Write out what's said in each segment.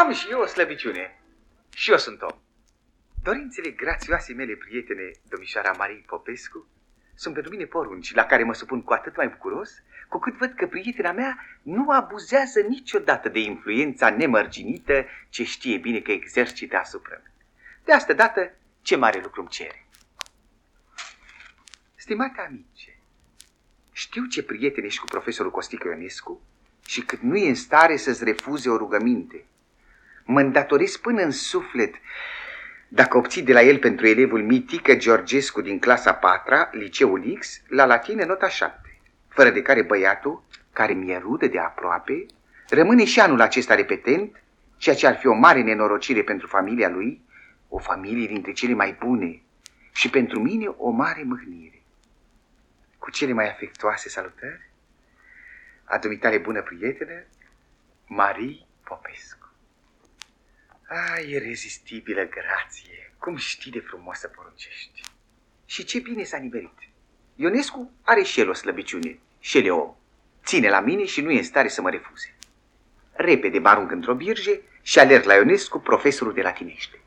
Am și eu o slăbiciune. Și eu sunt om. Dorințele grațioase mele prietene, domnișoara Marie Popescu, sunt pentru mine porunci, la care mă supun cu atât mai bucuros, cu cât văd că prietena mea nu abuzează niciodată de influența nemărginită ce știe bine că exercită asupra mea. De asta dată, ce mare lucru îmi cere. Stimate amice, știu ce prieten ești cu profesorul Costică Ionescu și cât nu e în stare să-ți refuze o rugăminte. Mă îndatorez până în suflet dacă obții de la el pentru elevul mitică Georgescu din clasa 4 liceul X, la latine nota 7, fără de care băiatul, care mi-e rudă de aproape, rămâne și anul acesta repetent, ceea ce ar fi o mare nenorocire pentru familia lui, o familie dintre cele mai bune și pentru mine o mare mâhnire. Cu cele mai afectuoase salutări, a dumitare bună prietenă, Marie Popescu. Ai, irezistibilă grație, cum știi de frumos să poruncești. Și ce bine s-a nimerit. Ionescu are și el o slăbiciune, și el e om. Ține la mine și nu e în stare să mă refuze. Repede mă arunc într-o birge și alerg la Ionescu, profesorul de latinește.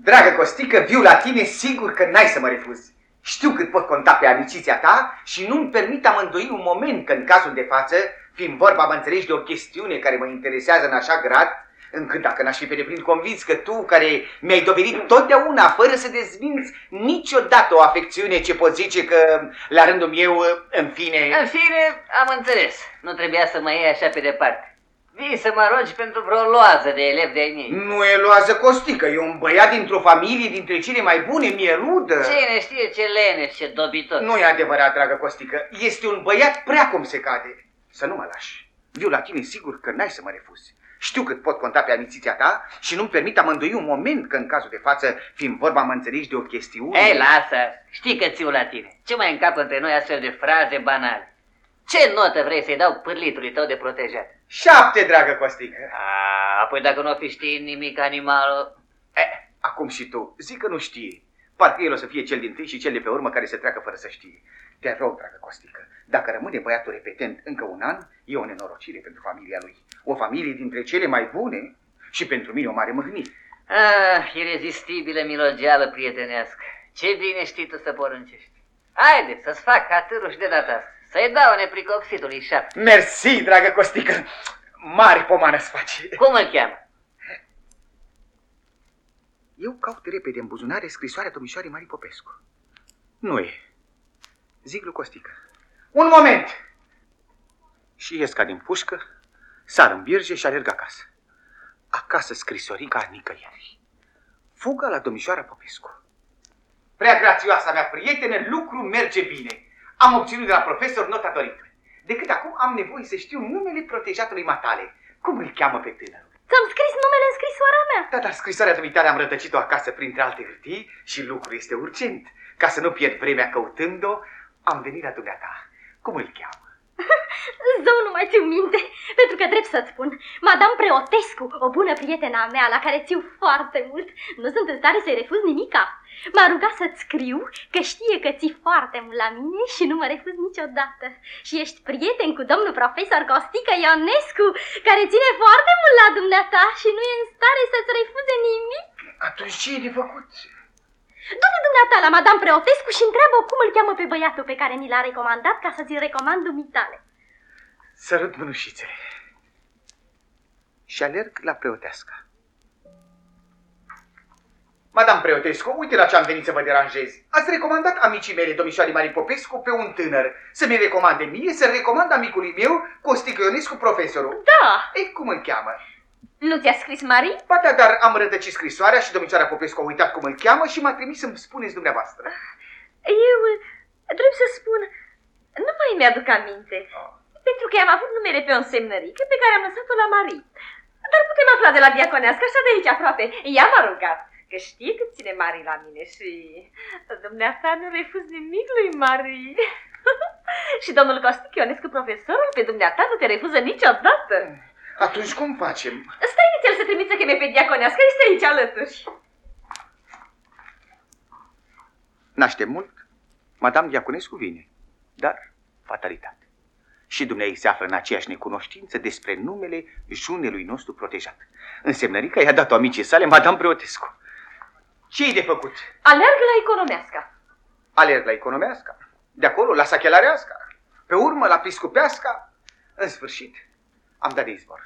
Dragă Costică, viu la tine sigur că n-ai să mă refuzi. Știu cât pot conta pe amiciția ta și nu-mi permit amândoi un moment că în cazul de față fiind vorba, mă înțelegi, de o chestiune care mă interesează în așa grad, încât dacă n-aș fi pe deplin convins că tu, care mi-ai dovedit totdeauna, fără să dezvinți niciodată o afecțiune ce pot zice că, la rândul meu, în fine... În fine, am înțeles. Nu trebuia să mă iei așa pe departe. Vii să mă rogi pentru vreo loază de elev de-ai mei. Nu e loază costică, e un băiat dintr-o familie dintre cele mai bune, mi-e rudă. Cine știe ce lene, ce dobitor. Nu e adevărat, dragă costică, este un băiat prea cum se cade. Să nu mă lași. Viu la tine sigur că n-ai să mă refuzi. Știu cât pot conta pe amițiția ta și nu-mi permit amândoi un moment că în cazul de față, fiind vorba, mă înțelegi de o chestiune... Ei, lasă! Știi că țiu la tine. Ce mai încap între noi astfel de fraze banale? Ce notă vrei să-i dau pârlitului tău de protejat? Șapte, dragă Costică. A, apoi dacă nu o fi știi nimic animalul... Eh, acum și tu, zic că nu știe. Parcă el o să fie cel din tâi și cel de pe urmă care se treacă fără să știe. Te rog, dragă Costică, dacă rămâne băiatul repetent încă un an, e o nenorocire pentru familia lui. O familie dintre cele mai bune și pentru mine o mare mâhnire. Ah, irezistibilă milogeală prietenească. Ce bine știi tu să poruncești. Haide, să-ți fac catârul și de data asta. Să-i dau nepricoxitului șapte. Mersi, dragă Costică. Mari pomană să faci. Cum îl cheamă? Eu caut repede în buzunare scrisoarea domnișoarei Marii Popescu. Nu e. Zic lui Costică. Un moment! Și ies ca din pușcă, sar în birge și alerg acasă. Acasă scrisorica nicăieri. Fuga la domnișoara Popescu. Prea grațioasa mea prietenă, lucru merge bine. Am obținut de la profesor nota dorită. Decât acum am nevoie să știu numele protejatului matale. Cum îl cheamă pe tânărul? Ți-am scris numele în scrisoarea mea. Da, dar scrisoarea dumitare am rătăcit-o acasă printre alte hârtii și lucrul este urgent. Ca să nu pierd vremea căutând-o, am venit la dumneata. Cum îl cheamă? Zău, nu mai țiu minte, pentru că drept să-ți spun, Madame Preotescu, o bună prietena mea la care țiu foarte mult, nu sunt în stare să-i refuz nimica. M-a rugat să-ți scriu că știe că ții foarte mult la mine și nu mă refuz niciodată. Și ești prieten cu domnul profesor Costică Ionescu, care ține foarte mult la dumneata și nu e în stare să-ți refuze nimic. Atunci ce e de făcut? Du-te dumneata la Madame Preotescu și întreabă cum îl cheamă pe băiatul pe care mi l-a recomandat ca să ți-l recomand dumitale. Sărut mânușițele. Și alerg la preotească. Madame Preotescu, uite la ce am venit să vă deranjez. Ați recomandat amicii mele, domnișoare Marie Popescu, pe un tânăr. Să mi recomande mie, să recomand amicului meu, Costică Ionescu, profesorul. Da! Ei, cum îl cheamă? Nu ți-a scris Marie? Ba da, dar am rătăcit scrisoarea și domnișoara Popescu a uitat cum îl cheamă și m-a trimis să-mi spuneți dumneavoastră. Eu, trebuie să spun, nu mai mi-aduc aminte. Oh. Pentru că am avut numele pe o semnărică pe care am lăsat-o la Marie. Dar putem afla de la diaconească, așa de aici aproape. Ea m-a rugat, că știe cât ține Marie la mine și dumneata nu refuz nimic lui Marie. și domnul Costic Ionescu, profesorul, pe dumneata nu te refuză niciodată. Atunci cum facem? Stai nițel să trimiți să cheme pe diaconească, este aici alături. Naște mult, Madame Diaconescu vine, dar fatalitate. Și dumneai se află în aceeași necunoștință despre numele junelui nostru protejat. Însemnărica i-a dat-o amicii sale, Madame Preotescu. Ce-i de făcut? Alerg la economească. Alerg la economească, de acolo la sachelarească, pe urmă la piscupească. În sfârșit, am dat de izbor.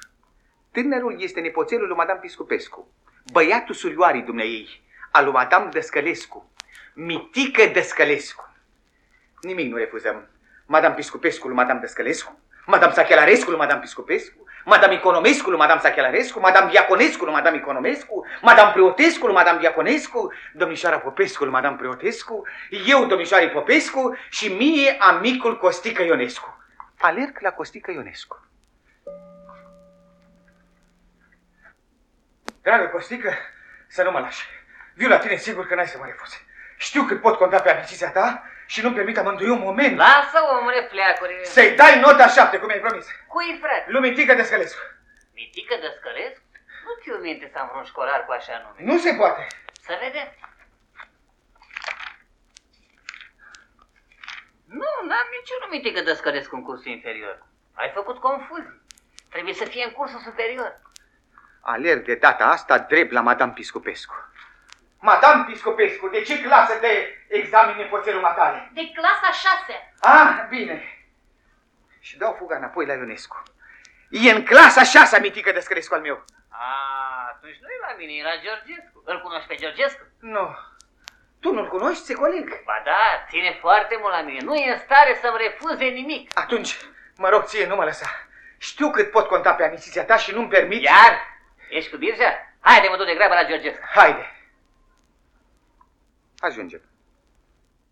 Tânărul este nepoțelul lui Madame Piscupescu, băiatul surioarii dumneei, al lui Madame Dăscălescu, mitică Dăscălescu. Nimic nu refuzăm. Madame Piscupescu lui Madame Dăscălescu, Madame Sachelarescu lui Madame Piscupescu, Madame Economescu lui Madame Sachelarescu, Madame Diaconescu lui Madame Economescu, Madame Preotescu lui Madame Diaconescu, domnișoara Popescu lui Madame Preotescu, eu domnișoarei Popescu și mie amicul Costică Ionescu. Alerg la Costică Ionescu. Dragă Costică, să nu mă lași. Viu la tine sigur că n-ai să mă refuzi. Știu că pot conta pe amiciția ta și nu-mi permit amândoi un moment. Lasă, omule, pleacuri. Să-i dai nota șapte, cum ai promis. Cui, frate? Lui Mitică Descălescu. Mitică Dăscălescu? Nu ți-o minte să am vreun școlar cu așa nume. Nu se poate. Să vedem. Nu, n-am niciun Mitică Dăscălescu în cursul inferior. Ai făcut confuzii. Trebuie să fie în cursul superior. Alerg de data asta drept la Madame Piscopescu. Madame Piscopescu, de ce clasă de examen nepoțelul matale? De clasa 6. Ah, bine. Și dau fuga înapoi la Ionescu. E în clasa șasea, mitică Descălescu al meu. A, atunci nu e la mine, e la Georgescu. Îl cunoști pe Georgescu? Nu. Tu nu-l cunoști, se coleg? Ba da, ține foarte mult la mine. Nu e în stare să-mi refuze nimic. Atunci, mă rog ție, nu mă lăsa. Știu cât pot conta pe amiciția ta și nu-mi permit... Iar? Ești cu birja? Haide, mă duc de grabă la Georgescu. Haide. Ajungem.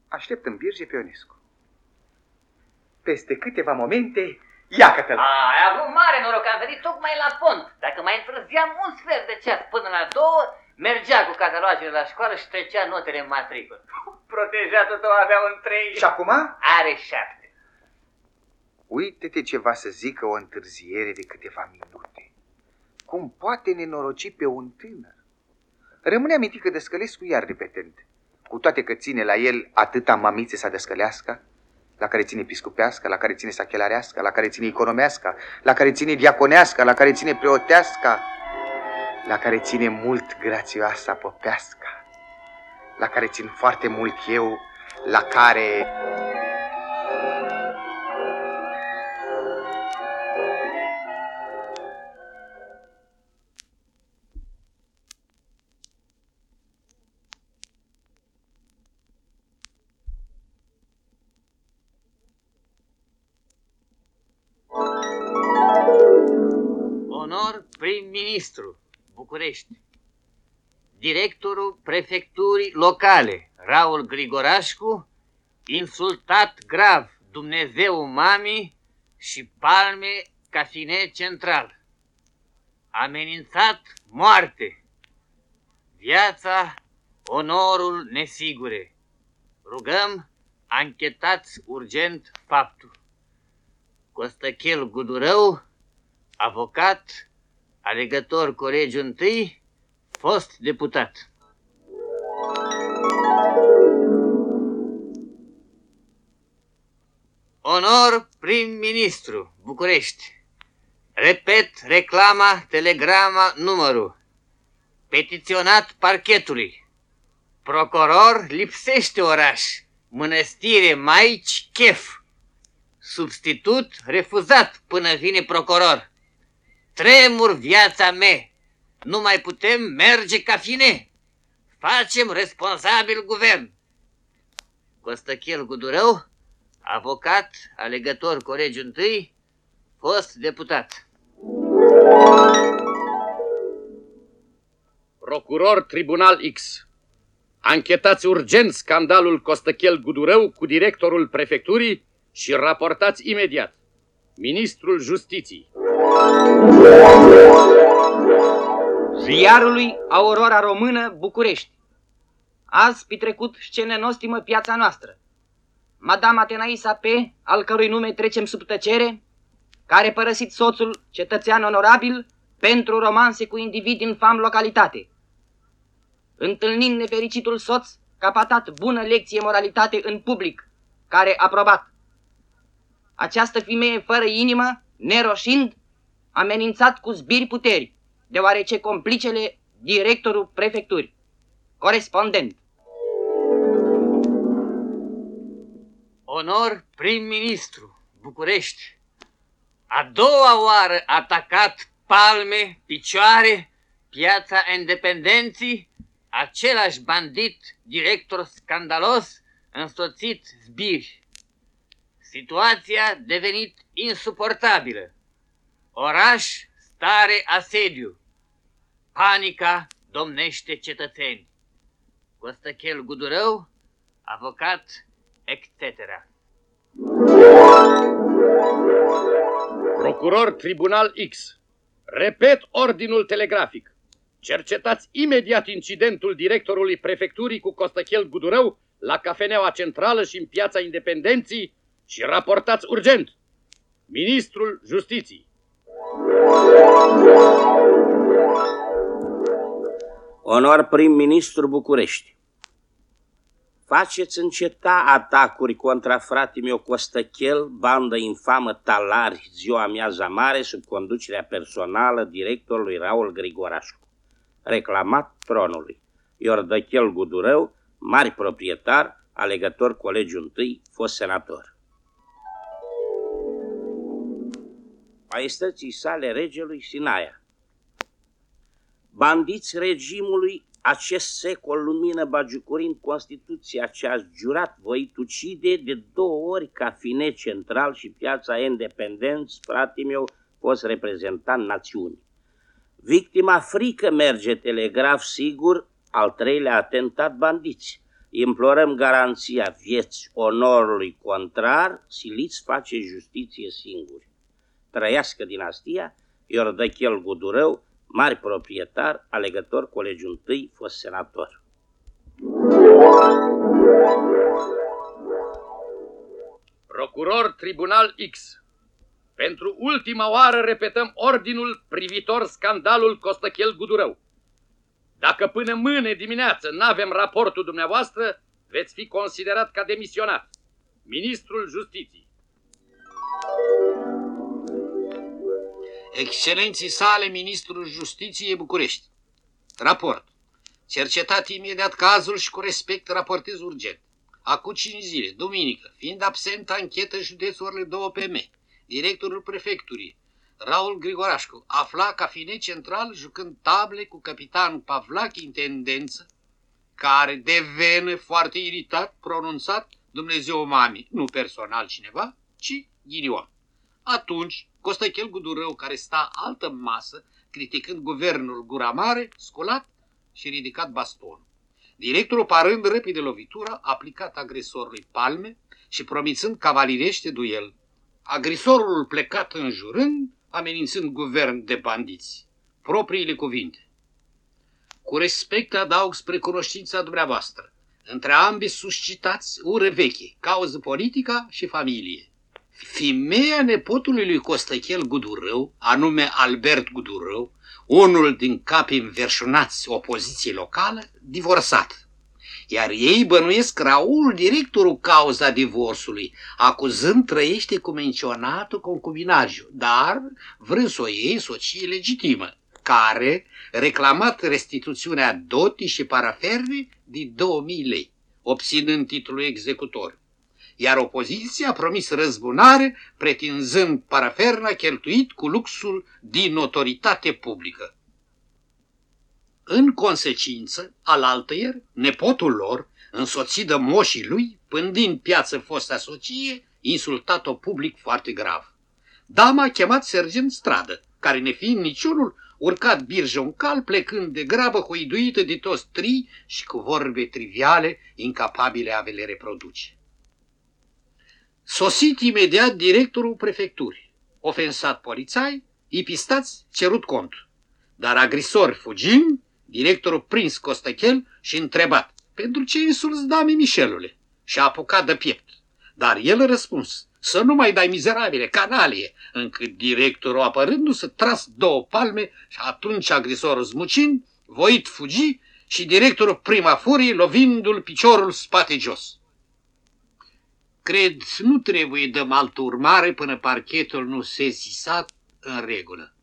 Aștept în birge pe Ionescu. Peste câteva momente, iacă-te-l. A, ai avut mare noroc, am venit tocmai la pont. Dacă mai întârziam un sfert de ceas până la două, mergea cu catalogele la școală și trecea notele în matricul. Protejatul tău avea un trei. Și acum? Are șapte. Uite-te ce va să zică o întârziere de câteva minute. Cum poate nenoroci pe un tânăr? Rămâne amintică de Scălescu iar repetent, cu toate că ține la el atâta mamițe să descălească, la care ține piscupească, la care ține sachelarească, la care ține economească, la care ține diaconească, la care ține preotească, la care ține mult grațioasa popească, la care țin foarte mult eu, la care... prim-ministru, București. Directorul prefecturii locale, Raul Grigorașcu, insultat grav Dumnezeu mami și palme cafine central. Amenințat moarte. Viața, onorul nesigure. Rugăm, anchetați urgent faptul. Costăchel Gudurău, avocat, alegător colegiul întâi, fost deputat. Onor prim-ministru, București. Repet reclama, telegrama, numărul. Petiționat parchetului. Procuror lipsește oraș. Mănăstire Maici Chef. Substitut refuzat până vine procuror. Tremur viața mea. Nu mai putem merge ca fine. Facem responsabil guvern. Costăchel Gudurău, avocat, alegător colegiul întâi, fost deputat. Procuror Tribunal X. Anchetați urgent scandalul Costăchel Gudurău cu directorul prefecturii și raportați imediat. Ministrul Justiției. Ziarului Aurora Română, București. Azi petrecut scene nostimă piața noastră. Madame Atenaisa P., al cărui nume trecem sub tăcere, care părăsit soțul, cetățean onorabil, pentru romanse cu individ din fam localitate. Întâlnind nefericitul soț, capatat bună lecție moralitate în public, care aprobat. această femeie fără inimă, neroșind, amenințat cu zbiri puteri, deoarece complicele directorul prefecturii. Corespondent. Onor prim-ministru, București. A doua oară atacat palme, picioare, piața independenții, același bandit, director scandalos, însoțit zbiri. Situația devenit insuportabilă. Oraș, stare asediu. Panica domnește cetățeni. Costăchel Gudurău, avocat, etc. Procuror Tribunal X. Repet ordinul telegrafic. Cercetați imediat incidentul directorului prefecturii cu Costăchel Gudurău la cafeneaua centrală și în piața Independenții și raportați urgent. Ministrul Justiției. Onor prim-ministru București. Faceți înceta atacuri contra fratele meu Costăchel, bandă infamă talari, ziua amiaza mare, sub conducerea personală directorului Raul Grigorașcu. Reclamat tronului. Iordăchel Gudurău, mari proprietar, alegător colegiul întâi, fost senator. Maestății sale regelui Sinaia. Bandiți regimului acest secol lumină bagiucurind Constituția ce a jurat voi ucide de două ori ca fine central și piața independență, frate meu, fost reprezentant națiunii. Victima frică merge telegraf sigur, al treilea atentat bandiți. Implorăm garanția vieți onorului contrar, siliți face justiție singuri. Trăiască dinastia, Iordăchel Gudurău, mari proprietar, alegător colegiul întâi, fost senator. Procuror Tribunal X. Pentru ultima oară repetăm ordinul privitor scandalul Costăchel Gudurău. Dacă până mâine dimineață nu avem raportul dumneavoastră, veți fi considerat ca demisionat. Ministrul Justiției. Excelenții sale, Ministrul Justiției București. Raport. Cercetat imediat cazul și cu respect raportez urgent. Acum 5 zile, duminică, fiind absent anchetă județurile 2 PM, directorul prefecturii, Raul Grigorașcu, afla ca fine central jucând table cu capitan Pavlac intendență, care devenă foarte iritat, pronunțat Dumnezeu mami, nu personal cineva, ci ghinion. Atunci, Costăchel Gudurău, care sta altă masă, criticând guvernul gura mare, scolat și ridicat bastonul. Directorul, parând repede lovitura, aplicat agresorului palme și promițând cavalirește duel. Agresorul plecat înjurând, amenințând guvern de bandiți. Propriile cuvinte. Cu respect adaug spre cunoștința dumneavoastră. Între ambii suscitați ură veche, cauză politică și familie. Femeia nepotului lui Costăchel Gudurău, anume Albert Gudurău, unul din capii înverșunați opoziției locală, divorțat. Iar ei bănuiesc Raul, directorul cauza divorțului, acuzând trăiește cu menționatul concubinajul, dar vrând să o iei soție legitimă, care reclamat restituțiunea dotii și paraferne de 2000 lei, obținând titlul executor iar opoziția a promis răzbunare, pretinzând paraferna cheltuit cu luxul din notoritate publică. În consecință, al altăier, nepotul lor, însoțit de moșii lui, pândind piață fosta soție, insultat-o public foarte grav. Dama a chemat sergent stradă, care nefiind niciunul, urcat birjă un cal, plecând de grabă hoiduită de toți tri și cu vorbe triviale, incapabile a le reproduce. Sosit imediat directorul prefecturii. Ofensat polițai, ipistați, cerut cont. Dar agresor fugind, directorul prins Costăchel și întrebat, pentru ce insulți dame Mișelule? Și a apucat de piept. Dar el a răspuns, să nu mai dai mizerabile, canalie, încât directorul apărându-se tras două palme și atunci agresorul zmucind, voit fugi și directorul prima furie lovindu-l piciorul spate jos. Cred nu trebuie dăm altă urmare până parchetul nu se sisat în regulă.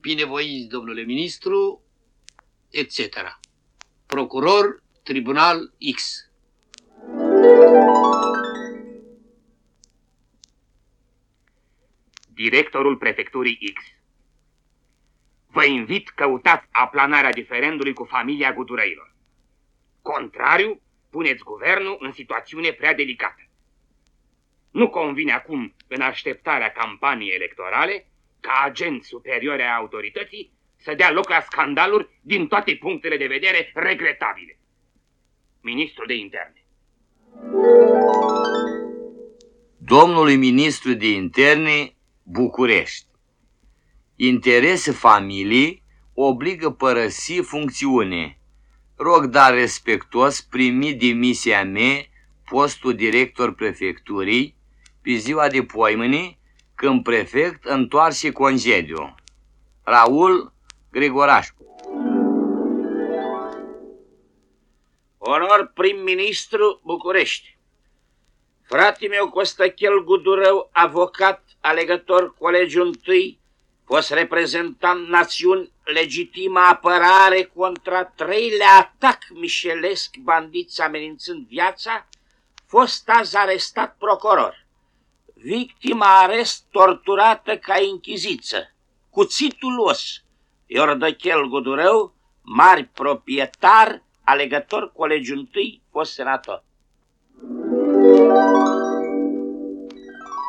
Binevoiți, domnule ministru, etc. Procuror, Tribunal X. Directorul Prefecturii X. Vă invit căutați aplanarea diferendului cu familia Gudurăilor. Contrariu, puneți guvernul în situațiune prea delicată. Nu convine acum, în așteptarea campaniei electorale, ca agent superior a autorității, să dea loc la scandaluri din toate punctele de vedere regretabile. Ministrul de Interne. Domnului Ministru de Interne, București. Interese familiei obligă părăsi funcțiune. Rog dar respectuos primi demisia mea postul director prefecturii pe ziua de poimâne când prefect întoarce concediu. Raul Grigorașcu Onor prim-ministru București. Frate meu Costachel Gudurău, avocat, alegător colegiul întâi, fost reprezentant națiuni, legitimă apărare contra treilea atac mișelesc, bandiți amenințând viața, fost azi arestat procuror. Victima arest torturată ca închiziță. Cuțitul os. Iordăchel Gudurău, mari proprietar, alegător colegiul întâi, fost senator.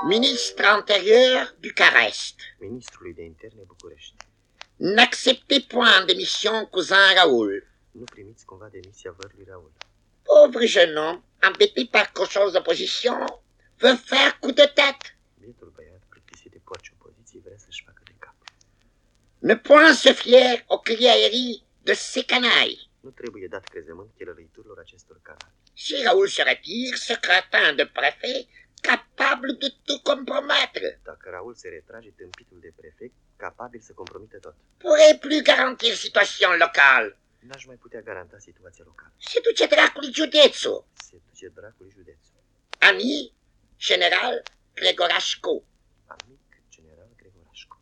Ministre intérieur Bucarest. Ministrului de interne București. N'acceptez point de mission cousin Raoul. Nu primiți cumva demisia vărului Raul. Pauvre jeune homme, embêté par cochons d'opposition, veut faire coup de tête. Bietul băiat, plictisit de porci opoziții, vrea să-și facă de cap. Ne point se fier aux criailleries de ces canailles. Nu trebuie dat crezământ chelălăiturilor acestor canali. Si Raoul se retire, ce cretin de préfet, capable de tout compromettre, Dacă Raul se retrage, tâmpitul de prefect, capabil să compromite tot. pourrait plus garantir situation locale. N-aș mai putea garanta situația locală. Se duce dracului județul. Se duce dracului județul. Ami, general Gregorașcu. Amic general Gregorașcu.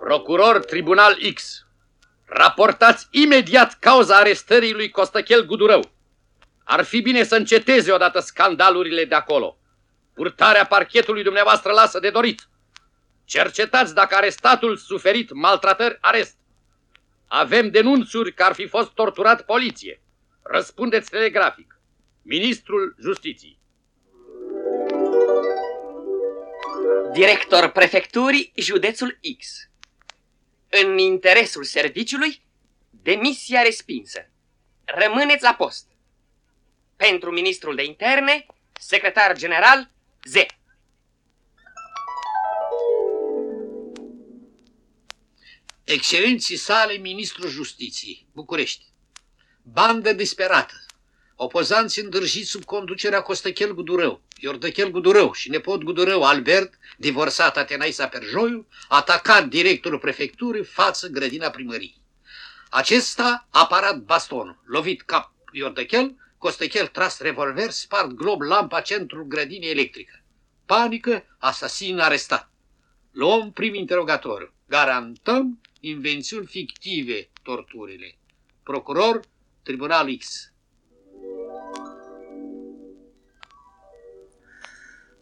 Procuror Tribunal X. Raportați imediat cauza arestării lui Costachel Gudurău. Ar fi bine să înceteze odată scandalurile de acolo. Purtarea parchetului dumneavoastră lasă de dorit. Cercetați dacă arestatul suferit maltratări arest. Avem denunțuri că ar fi fost torturat poliție. Răspundeți telegrafic. Ministrul Justiției. Director prefecturii, județul X. În interesul serviciului, demisia respinsă. Rămâneți la post. Pentru ministrul de interne, secretar general Z. Excelenții sale, ministrul justiției, București. Bandă disperată. Opozanți îndrăjiți sub conducerea Costăchel Gudurău, Iordăchel Gudurău și nepot Gudurău Albert, divorsat Atenaisa Perjoiu, atacat directorul prefecturii față grădina primăriei. Acesta a parat bastonul, lovit cap Iordăchel, Costăchel tras revolver, spart glob lampa centrul grădinii electrică. Panică, asasin arestat. Luăm prim interogatoriu. Garantăm invențiuni fictive torturile. Procuror, Tribunal X.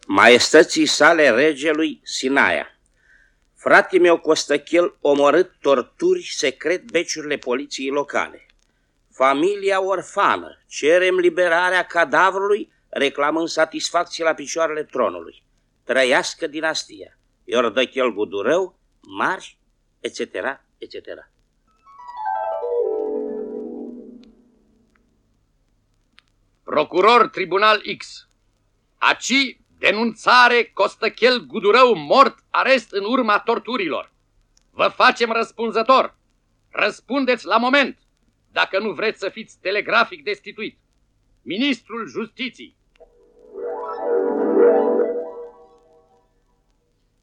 Maestății sale regelui Sinaia. Frate meu Costăchel omorât torturi secret beciurile poliției locale. Familia orfană, cerem liberarea cadavrului, reclamând satisfacție la picioarele tronului. Trăiască dinastia. Iordăchel Gudurău, mari, etc., etc. Procuror Tribunal X. Aci denunțare Costăchel Gudurău mort arest în urma torturilor. Vă facem răspunzător. Răspundeți la moment, dacă nu vreți să fiți telegrafic destituit. Ministrul Justiției.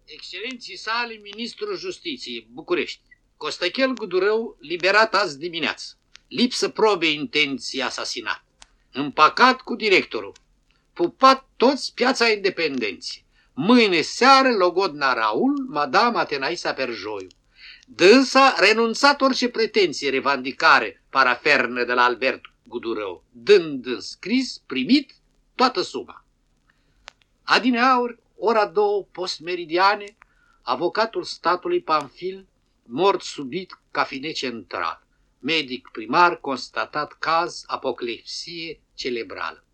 Excelenții sale, ministrul justiției, București. Costăchel Gudurău, liberat azi dimineață. lipsă probe intenții asasinat, împacat cu directorul, pupat toți piața independenții. Mâine seară, logodna Raul, madame Atenaisa Perjoiu. Dânsa renunțat orice pretenție, revandicare, parafernă de la Albert Gudurău, dând în scris, primit, toată suma. Adineauri, ora două postmeridiane, avocatul statului Pamfil, mort subit ca fine central. Medic primar constatat caz apoclepsie cerebrală.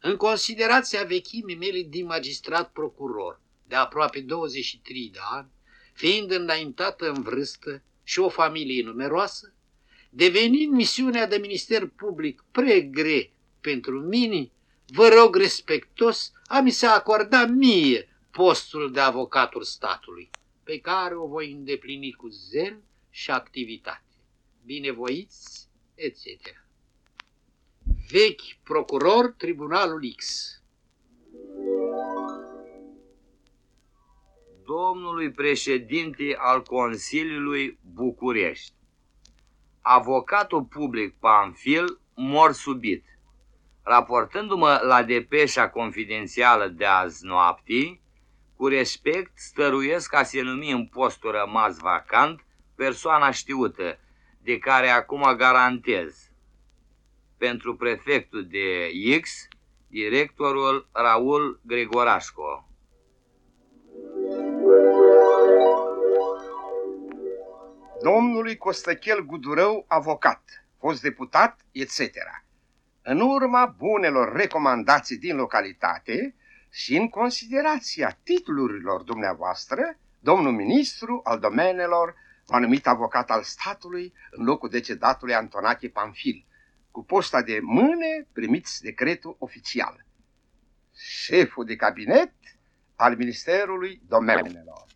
În considerația vechimii mele din magistrat procuror, de aproape 23 de ani, fiind înaintată în vârstă și o familie numeroasă, devenind misiunea de minister public pregre pentru mine, vă rog respectos a mi se acorda mie postul de avocatul statului, pe care o voi îndeplini cu zel și activitate. Binevoiți, etc. Vechi procuror, Tribunalul X. Domnului președinte al Consiliului București. Avocatul public Pamfil mor subit. Raportându-mă la depeșa confidențială de azi noapte, cu respect stăruiesc ca să numi în postul rămas vacant persoana știută, de care acum garantez. Pentru prefectul de X, directorul Raul Gregorașco. Domnului Costăchel Gudurău, avocat, fost deputat, etc. În urma bunelor recomandații din localitate și în considerația titlurilor dumneavoastră, domnul ministru al domenelor m-a numit avocat al statului în locul decedatului Antonache Pamfil, cu posta de mâne primiți decretul oficial. Șeful de cabinet al Ministerului Domenelor.